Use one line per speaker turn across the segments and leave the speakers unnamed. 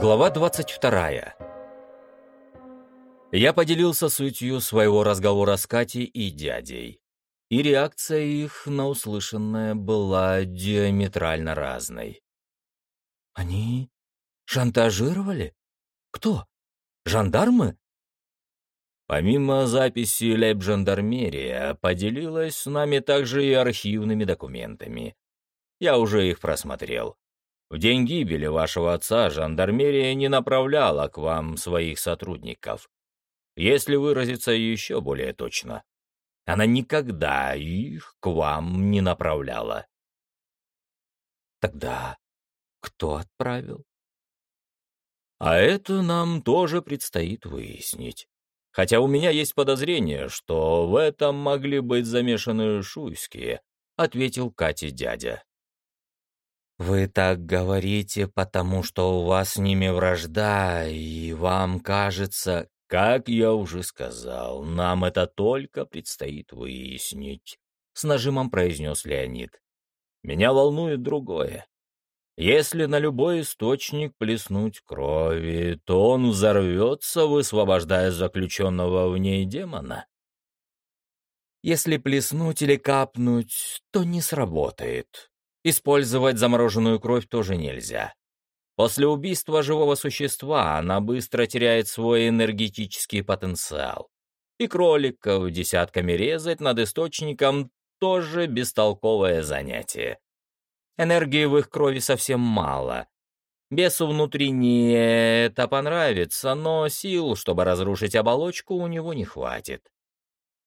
Глава 22. Я поделился сутью своего разговора с Катей и дядей, и реакция их на услышанное была диаметрально разной. «Они шантажировали? Кто? Жандармы?» Помимо записи лейб-жандармерия, поделилась с нами также и архивными документами. Я уже их просмотрел. В день гибели вашего отца жандармерия не направляла к вам своих сотрудников. Если выразиться еще более точно, она никогда их к вам не направляла. Тогда кто отправил? А это нам тоже предстоит выяснить. Хотя у меня есть подозрение, что в этом могли быть замешаны шуйские, ответил Кате дядя. «Вы так говорите, потому что у вас с ними вражда, и вам кажется, как я уже сказал, нам это только предстоит выяснить», — с нажимом произнес Леонид. «Меня волнует другое. Если на любой источник плеснуть крови, то он взорвется, высвобождая заключенного в ней демона. Если плеснуть или капнуть, то не сработает. Использовать замороженную кровь тоже нельзя. После убийства живого существа она быстро теряет свой энергетический потенциал. И кроликов десятками резать над источником тоже бестолковое занятие. Энергии в их крови совсем мало. Бесу внутри это понравится, но сил, чтобы разрушить оболочку, у него не хватит.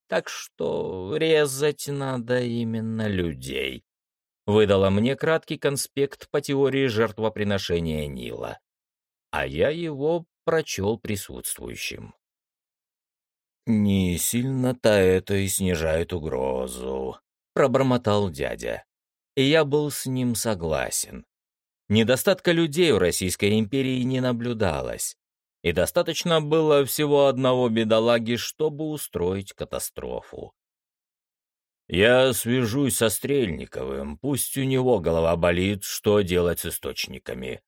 Так что резать надо именно людей выдала мне краткий конспект по теории жертвоприношения Нила. А я его прочел присутствующим. «Не сильно-то это и снижает угрозу», — пробормотал дядя. И я был с ним согласен. Недостатка людей в Российской империи не наблюдалось, и достаточно было всего одного бедолаги, чтобы устроить катастрофу. Я свяжусь со Стрельниковым, пусть у него голова болит, что делать с источниками.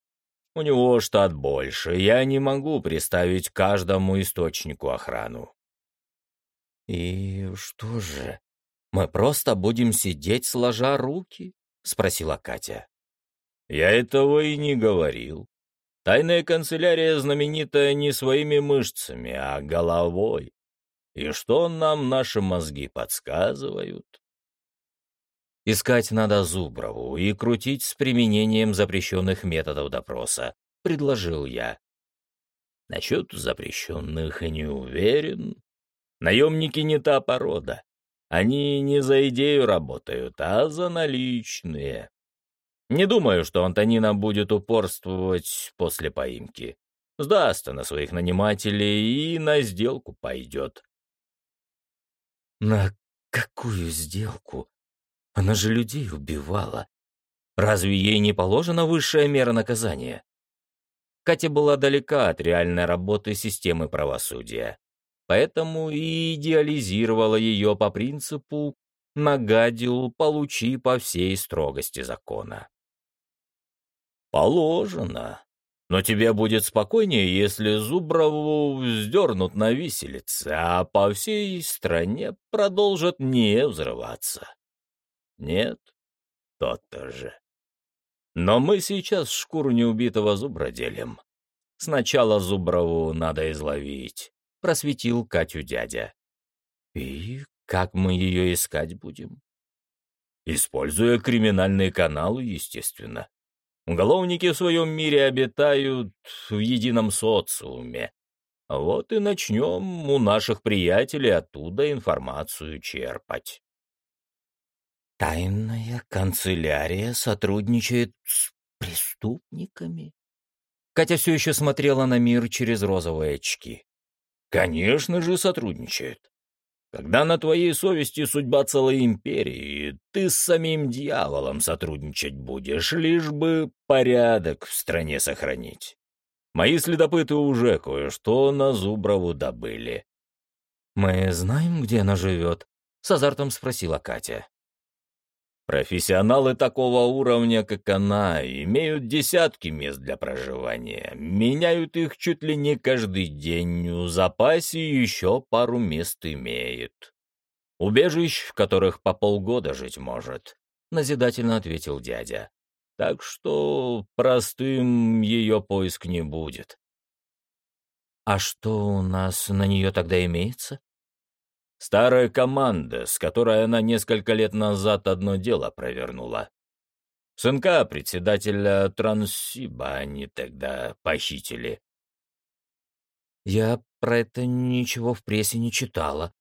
У него штат больше, я не могу приставить каждому источнику охрану. «И что же, мы просто будем сидеть сложа руки?» — спросила Катя. «Я этого и не говорил. Тайная канцелярия знаменита не своими мышцами, а головой. И что нам наши мозги подсказывают? Искать надо Зуброву и крутить с применением запрещенных методов допроса, предложил я. Насчет запрещенных не уверен. Наемники не та порода. Они не за идею работают, а за наличные. Не думаю, что Антонина будет упорствовать после поимки. Сдастся на своих нанимателей и на сделку пойдет. «На какую сделку?» Она же людей убивала. Разве ей не положена высшая мера наказания? Катя была далека от реальной работы системы правосудия, поэтому и идеализировала ее по принципу «нагадил, получи по всей строгости закона». «Положено», но тебе будет спокойнее, если Зуброву вздернут на виселице, а по всей стране продолжат не взрываться. Нет, тот-то же. Но мы сейчас шкуру неубитого зубра делим. Сначала Зуброву надо изловить, — просветил Катю дядя. И как мы ее искать будем? Используя криминальные каналы, естественно. Уголовники в своем мире обитают в едином социуме. Вот и начнем у наших приятелей оттуда информацию черпать. Тайная канцелярия сотрудничает с преступниками? Катя все еще смотрела на мир через розовые очки. Конечно же, сотрудничает. Когда на твоей совести судьба целой империи, ты с самим дьяволом сотрудничать будешь, лишь бы порядок в стране сохранить. Мои следопыты уже кое-что на Зуброву добыли. «Мы знаем, где она живет?» — с азартом спросила Катя. Профессионалы такого уровня, как она, имеют десятки мест для проживания, меняют их чуть ли не каждый день, в запасе еще пару мест имеют. Убежищ, в которых по полгода жить может, — назидательно ответил дядя. Так что простым ее поиск не будет. А что у нас на нее тогда имеется? Старая команда, с которой она несколько лет назад одно дело провернула. Сынка председателя Транссиба они тогда похитили. Я про это ничего в прессе не читала.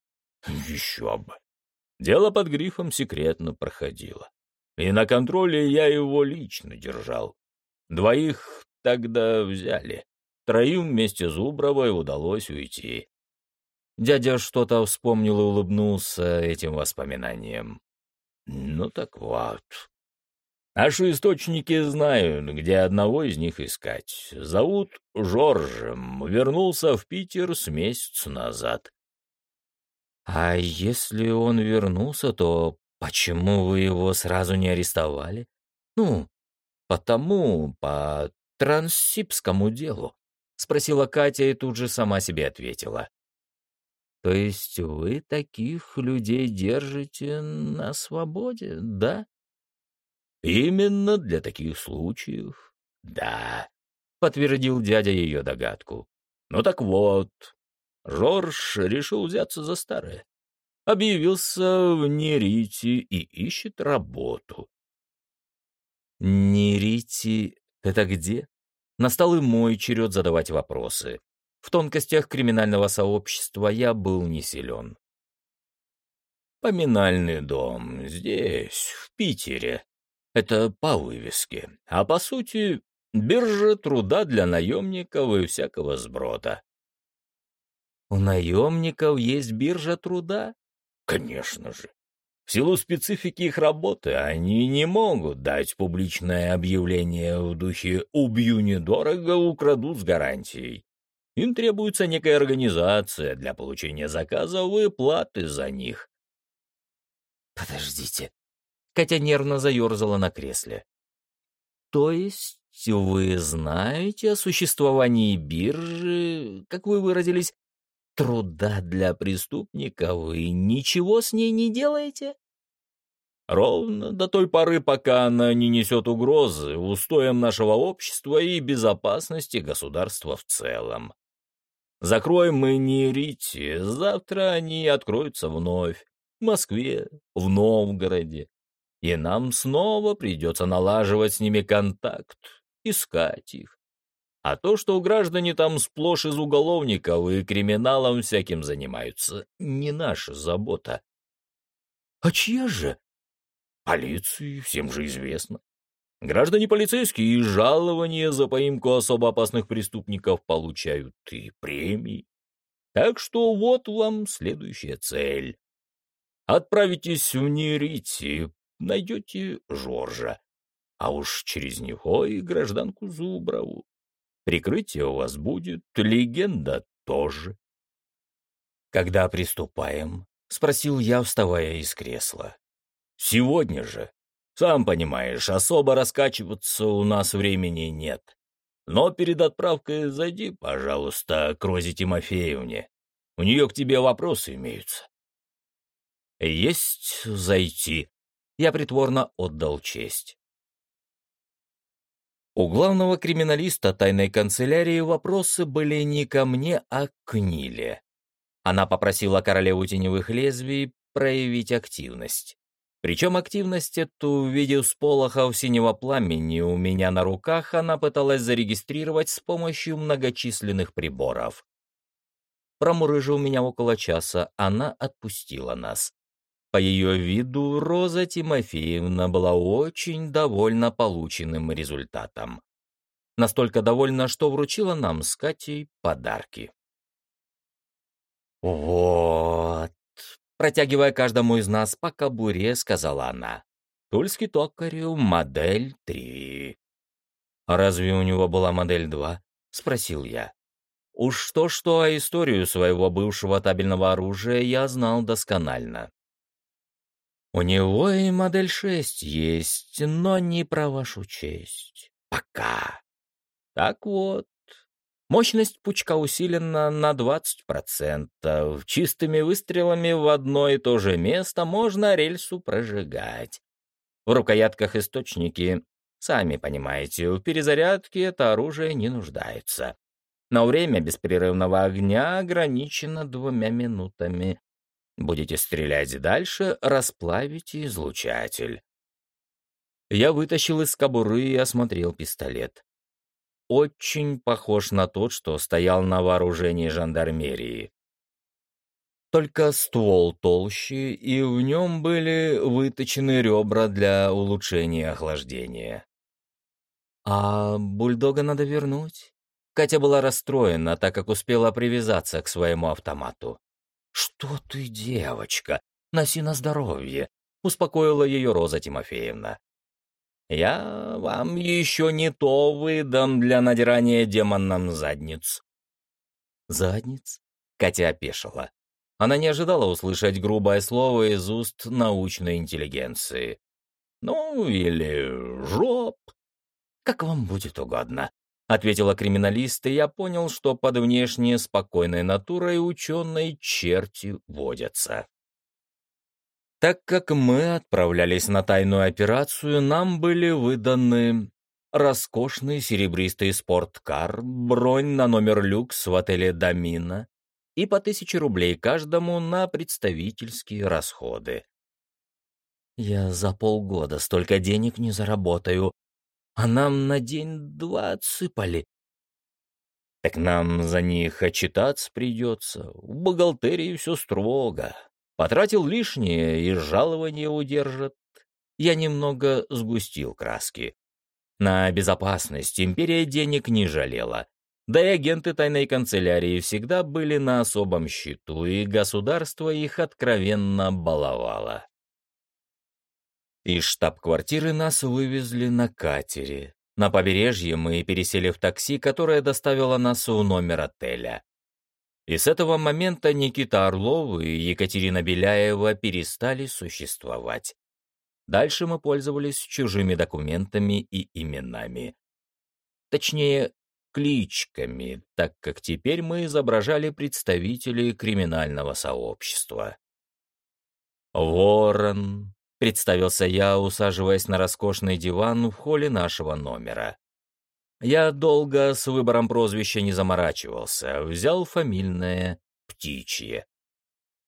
Еще бы. Дело под грифом секретно проходило. И на контроле я его лично держал. Двоих тогда взяли. Троим вместе с Зубровой удалось уйти. Дядя что-то вспомнил и улыбнулся этим воспоминанием. «Ну так вот. Наши источники знают, где одного из них искать. Зовут Жоржем. Вернулся в Питер с месяц назад». «А если он вернулся, то почему вы его сразу не арестовали? Ну, потому, по транссибскому делу», — спросила Катя и тут же сама себе ответила. То есть вы таких людей держите на свободе, да? Именно для таких случаев, да, подтвердил дядя ее догадку. Ну так вот, Жорж решил взяться за старое. Объявился в Нерите и ищет работу. Нерити — это где? Настал и мой черед задавать вопросы. В тонкостях криминального сообщества я был не силен. Поминальный дом здесь, в Питере. Это по вывеске. А по сути, биржа труда для наемников и всякого сброда. У наемников есть биржа труда? Конечно же. В силу специфики их работы они не могут дать публичное объявление в духе «убью недорого, украду с гарантией». Им требуется некая организация для получения заказов и платы за них. Подождите. Катя нервно заерзала на кресле. То есть вы знаете о существовании биржи, как вы выразились, труда для преступников и ничего с ней не делаете? Ровно до той поры, пока она не несет угрозы устоям нашего общества и безопасности государства в целом. Закроем мы Нерити, завтра они откроются вновь. В Москве, в Новгороде. И нам снова придется налаживать с ними контакт, искать их. А то, что граждане там сплошь из уголовников и криминалом всяким занимаются, не наша забота. А чья же? Полиции, всем же известно. Граждане полицейские и жалования за поимку особо опасных преступников получают и премии. Так что вот вам следующая цель. Отправитесь в Нерити, найдете Жоржа, а уж через него и гражданку Зуброву. Прикрытие у вас будет, легенда тоже. «Когда приступаем?» — спросил я, вставая из кресла. «Сегодня же», сам понимаешь, особо раскачиваться у нас времени нет. Но перед отправкой зайди, пожалуйста, к Розе Тимофеевне. У нее к тебе вопросы имеются. Есть зайти. Я притворно отдал честь. У главного криминалиста тайной канцелярии вопросы были не ко мне, а к Ниле. Она попросила королеву теневых лезвий проявить активность. Причем активность эту в виде сполохов синего пламени у меня на руках она пыталась зарегистрировать с помощью многочисленных приборов. Промурыжив меня около часа, она отпустила нас. По ее виду Роза Тимофеевна была очень довольна полученным результатом. Настолько довольна, что вручила нам с Катей подарки. «Вот, Протягивая каждому из нас по кобуре, сказала она. Тульский токарю модель 3. «А разве у него была модель 2?» — спросил я. Уж то-что, а историю своего бывшего табельного оружия я знал досконально. У него и модель 6 есть, но не про вашу честь. Пока. Так вот, мощность пучка усилена на 20%. Чистыми выстрелами в одно и то же место можно рельсу прожигать. В рукоятках источники, сами понимаете, в перезарядке это оружие не нуждается. Но время беспрерывного огня ограничено двумя минутами. Будете стрелять дальше, расплавите излучатель. Я вытащил из кобуры и осмотрел пистолет. Очень похож на тот, что стоял на вооружении жандармерии. Только ствол толще, и в нем были выточены ребра для улучшения охлаждения. А бульдога надо вернуть. Катя была расстроена, так как успела привязаться к своему автомату. «Что ты, девочка? Носи на здоровье», — успокоила ее Роза Тимофеевна. «Я вам еще не то выдам для надирания демонам задниц». «Задниц?» — Катя опешила. Она не ожидала услышать грубое слово из уст научной интеллигенции. «Ну, или жоп. Как вам будет угодно», — ответила криминалист, и я понял, что под внешне спокойной натурой ученой черти водятся. Так как мы отправлялись на тайную операцию, нам были выданы роскошный серебристый спорткар, бронь на номер люкс в отеле «Домина» и по тысяче рублей каждому на представительские расходы. Я за полгода столько денег не заработаю, а нам на день-два отсыпали. Так нам за них отчитаться придется. В бухгалтерии все строго. Потратил лишнее и жалование удержат. Я немного сгустил краски. На безопасность империя денег не жалела. Да и агенты тайной канцелярии всегда были на особом счету, и государство их откровенно баловало. Из штаб-квартиры нас вывезли на катере. На побережье мы пересели в такси, которое доставило нас в номер отеля. И с этого момента Никита Орлов и Екатерина Беляева перестали существовать. Дальше мы пользовались чужими документами и именами. Точнее, кличками, так как теперь мы изображали представителей криминального сообщества. Ворон, Представился я, усаживаясь на роскошный диван в холле нашего номера. Я долго с выбором прозвища не заморачивался, взял фамильное «Птичье».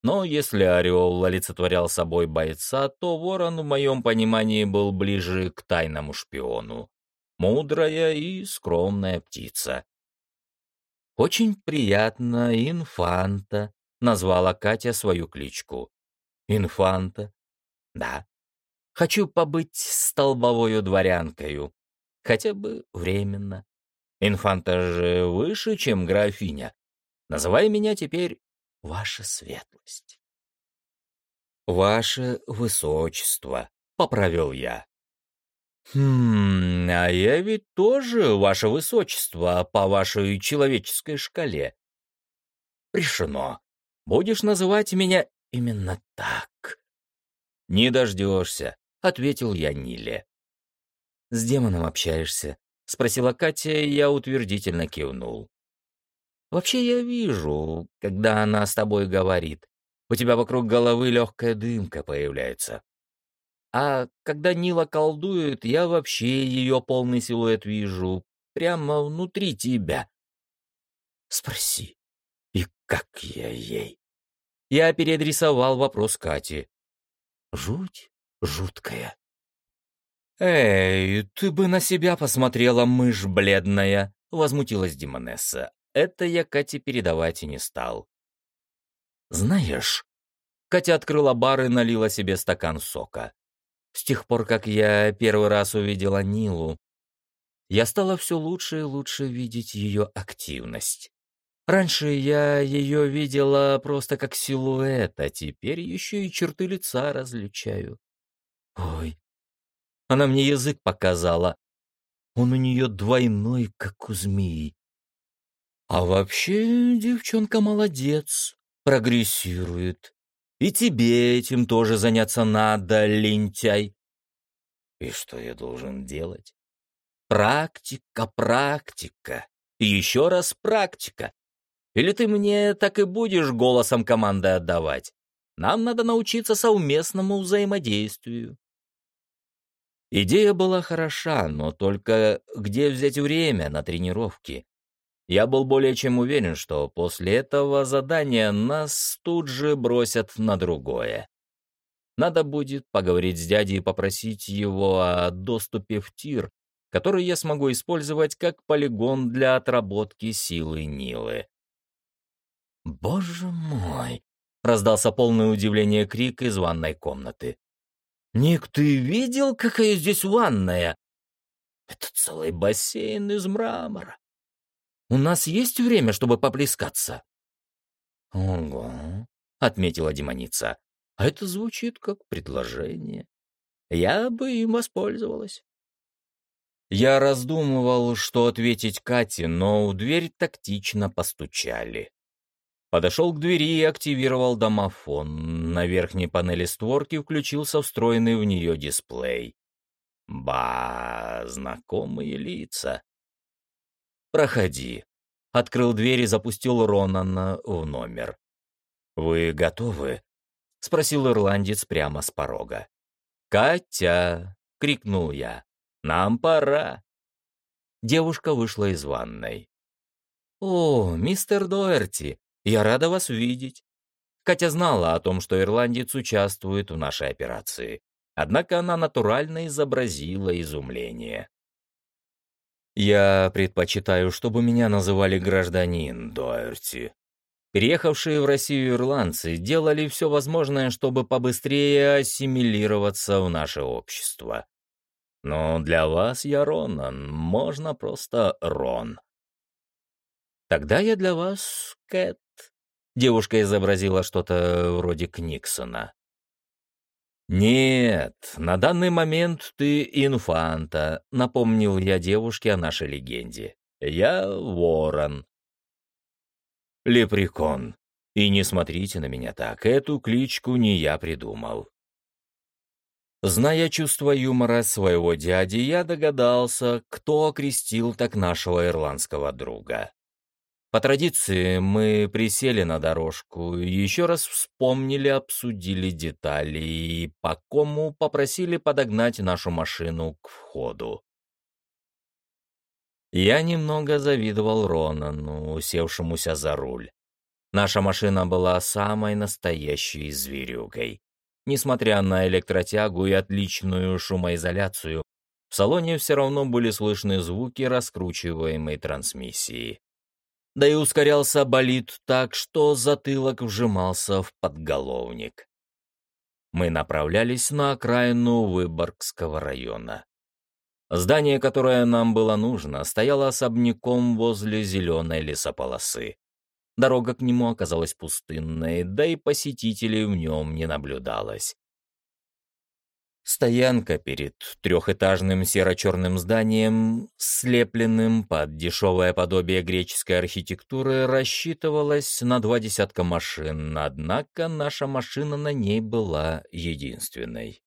Но если орел олицетворял собой бойца, то ворон в моем понимании был ближе к тайному шпиону. Мудрая и скромная птица. «Очень приятно, Инфанта», — назвала Катя свою кличку. «Инфанта, да. Хочу побыть столбовою дворянкою. Хотя бы временно. Инфанта же выше, чем графиня. Называй меня теперь Ваша Светлость. Ваше Высочество, — поправил я. «Хм, а я ведь тоже, ваше высочество, по вашей человеческой шкале». «Решено. Будешь называть меня именно так». «Не дождешься», — ответил я Ниле. «С демоном общаешься?» — спросила Катя, и я утвердительно кивнул. «Вообще я вижу, когда она с тобой говорит. У тебя вокруг головы легкая дымка появляется. А когда Нила колдует, я вообще ее полный силуэт вижу, прямо внутри тебя. Спроси, и как я ей?» Я переадресовал вопрос Кате. Жуть жуткая. «Эй, ты бы на себя посмотрела, мышь бледная!» — возмутилась Димонесса. Это я Кате передавать и не стал. «Знаешь...» Катя открыла бар и налила себе стакан сока. С тех пор, как я первый раз увидела Нилу, я стала все лучше и лучше видеть ее активность. Раньше я ее видела просто как силуэт, а теперь еще и черты лица различаю. Ой, она мне язык показала. Он у нее двойной, как у змеи. А вообще девчонка молодец, прогрессирует. И тебе этим тоже заняться надо, лентяй. И что я должен делать? Практика, практика. И еще раз практика. Или ты мне так и будешь голосом команды отдавать? Нам надо научиться совместному взаимодействию. Идея была хороша, но только где взять время на тренировки? Я был более чем уверен, что после этого задания нас тут же бросят на другое. Надо будет поговорить с дядей и попросить его о доступе в тир, который я смогу использовать как полигон для отработки силы Нилы. «Боже мой!» — раздался полное удивление крик из ванной комнаты. «Ник, ты видел, какая здесь ванная? Это целый бассейн из мрамора. У нас есть время, чтобы поплескаться?» «Ого», — отметила демоница. «А это звучит как предложение. Я бы им воспользовалась». Я раздумывал, что ответить Кате, но в дверь тактично постучали. Подошел к двери и активировал домофон. На верхней панели створки включился встроенный в нее дисплей. Ба, знакомые лица. «Проходи». Открыл дверь и запустил Ронана в номер. «Вы готовы?» — спросил ирландец прямо с порога. «Катя!» — крикнул я. «Нам пора!» Девушка вышла из ванной. «О, мистер Доерти, я рада вас видеть. Катя знала о том, что ирландец участвует в нашей операции. Однако она натурально изобразила изумление. «Я предпочитаю, чтобы меня называли гражданин Доерти. Приехавшие в Россию ирландцы делали все возможное, чтобы побыстрее ассимилироваться в наше общество. Но для вас я Ронан, можно просто Рон. Тогда я для вас Кэт. Девушка изобразила что-то вроде Книксона. «Нет, на данный момент ты инфанта», — напомнил я девушке о нашей легенде. «Я ворон». «Лепрекон. И не смотрите на меня так, эту кличку не я придумал». Зная чувство юмора своего дяди, я догадался, кто окрестил так нашего ирландского друга. По традиции мы присели на дорожку, еще раз вспомнили, обсудили детали и по кому попросили подогнать нашу машину к входу. Я немного завидовал Ронану, усевшемуся за руль. Наша машина была самой настоящей зверюгой. Несмотря на электротягу и отличную шумоизоляцию, в салоне все равно были слышны звуки раскручиваемой трансмиссии да и ускорялся болид так, что затылок вжимался в подголовник. Мы направлялись на окраину Выборгского района. Здание, которое нам было нужно, стояло особняком возле зеленой лесополосы. Дорога к нему оказалась пустынной, да и посетителей в нем не наблюдалось. Стоянка перед трехэтажным серо-черным зданием, слепленным под дешевое подобие греческой архитектуры, рассчитывалась на два десятка машин, однако наша машина на ней была единственной.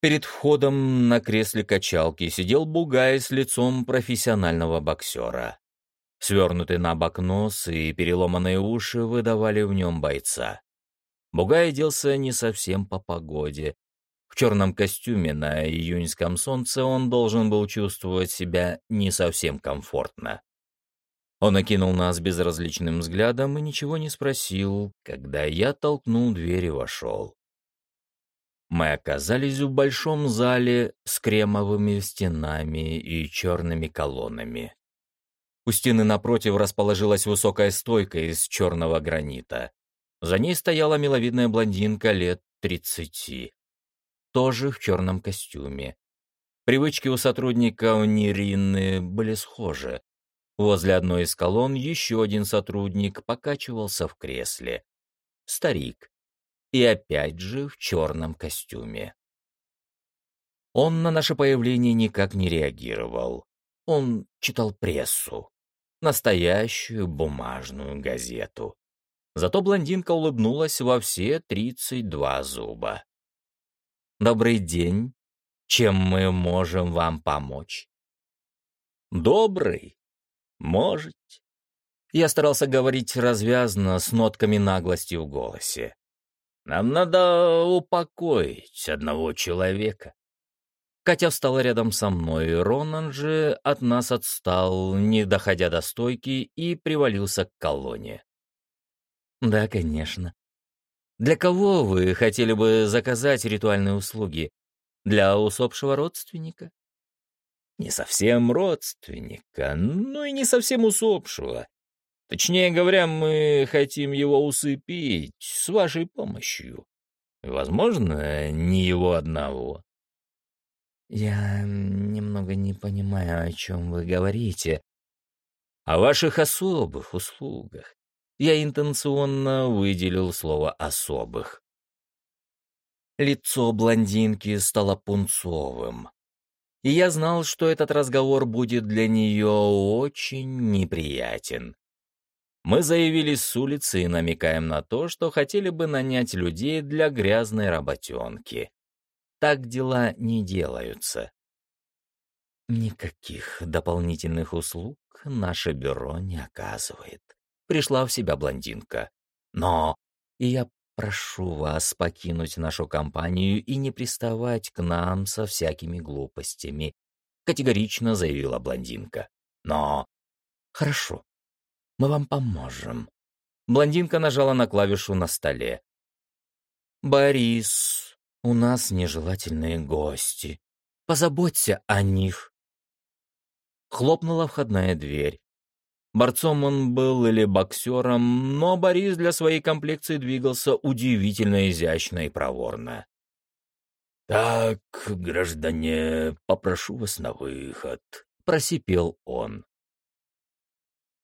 Перед входом на кресле качалки сидел бугай с лицом профессионального боксера. Свернутый на бок нос и переломанные уши выдавали в нем бойца. Бугай оделся не совсем по погоде. В черном костюме на июньском солнце он должен был чувствовать себя не совсем комфортно. Он окинул нас безразличным взглядом и ничего не спросил, когда я толкнул дверь и вошел. Мы оказались в большом зале с кремовыми стенами и черными колоннами. У стены напротив расположилась высокая стойка из черного гранита. За ней стояла миловидная блондинка лет тридцати, тоже в черном костюме. Привычки у сотрудника Нирины были схожи. Возле одной из колонн еще один сотрудник покачивался в кресле. Старик. И опять же в черном костюме. Он на наше появление никак не реагировал. Он читал прессу. Настоящую бумажную газету. Зато блондинка улыбнулась во все тридцать два зуба. «Добрый день. Чем мы можем вам помочь?» «Добрый? Можете?» Я старался говорить развязно, с нотками наглости в голосе. «Нам надо упокоить одного человека». Катя встала рядом со мной, Ронан же от нас отстал, не доходя до стойки, и привалился к колонне. «Да, конечно. Для кого вы хотели бы заказать ритуальные услуги? Для усопшего родственника?» «Не совсем родственника, ну и не совсем усопшего. Точнее говоря, мы хотим его усыпить с вашей помощью. Возможно, не его одного».
«Я немного не понимаю, о чем вы говорите».
«О ваших особых услугах. Я интенционно выделил слово «особых». Лицо блондинки стало пунцовым. И я знал, что этот разговор будет для нее очень неприятен. Мы заявились с улицы и намекаем на то, что хотели бы нанять людей для грязной работенки. Так дела не делаются. Никаких дополнительных услуг наше бюро не оказывает пришла в себя блондинка. «Но я прошу вас покинуть нашу компанию и не приставать к нам со всякими глупостями», категорично заявила блондинка. «Но...» «Хорошо, мы вам поможем». Блондинка нажала на клавишу на столе. «Борис, у нас нежелательные гости. Позаботься о них». Хлопнула входная дверь. Борцом он был или боксером, но Борис для своей комплекции двигался удивительно изящно и проворно. «Так, граждане, попрошу вас на выход», — просипел он.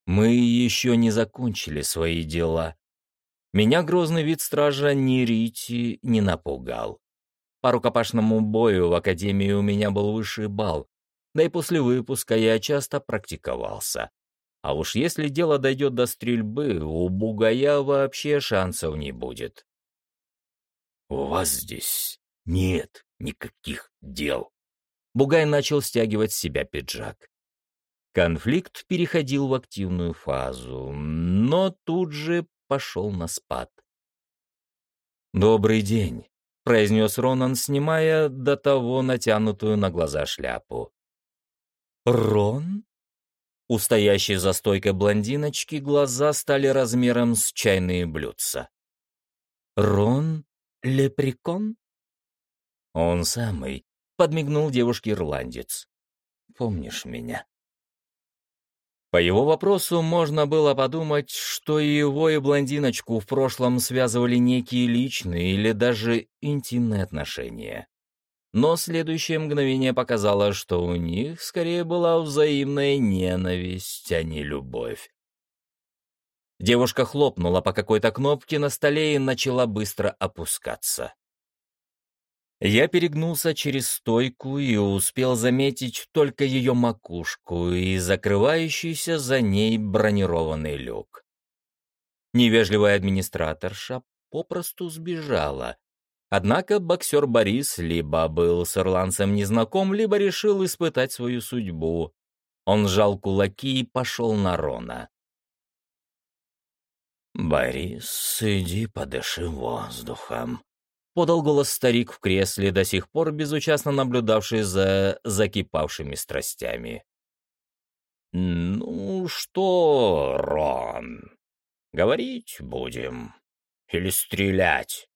Мы еще не закончили свои дела. Меня грозный вид стража ни Рити не напугал. По рукопашному бою в академии у меня был высший балл, да и после выпуска я часто практиковался. А уж если дело дойдет до стрельбы, у бугая вообще шансов не будет. «У вас здесь нет никаких дел». Бугай начал стягивать с себя пиджак. Конфликт переходил в активную фазу, но тут же пошел на спад. «Добрый день», — произнес Ронан, снимая до того натянутую на глаза шляпу. «Рон?» У стоящей за стойкой блондиночки глаза стали размером с чайные блюдца. «Рон Лепрекон?» «Он самый», — подмигнул девушке ирландец. «Помнишь меня?» По его вопросу можно было подумать, что его и блондиночку в прошлом связывали некие личные или даже интимные отношения но следующее мгновение показало, что у них скорее была взаимная ненависть, а не любовь. Девушка хлопнула по какой-то кнопке на столе и начала быстро опускаться. Я перегнулся через стойку и успел заметить только ее макушку и закрывающийся за ней бронированный люк. Невежливая администраторша попросту сбежала, Однако боксер Борис либо был с ирландцем незнаком, либо решил испытать свою судьбу. Он сжал кулаки и пошел на Рона. «Борис, иди подыши воздухом», — подал голос старик в кресле, до сих пор безучастно наблюдавший за закипавшими страстями. «Ну что, Рон, говорить будем или стрелять?»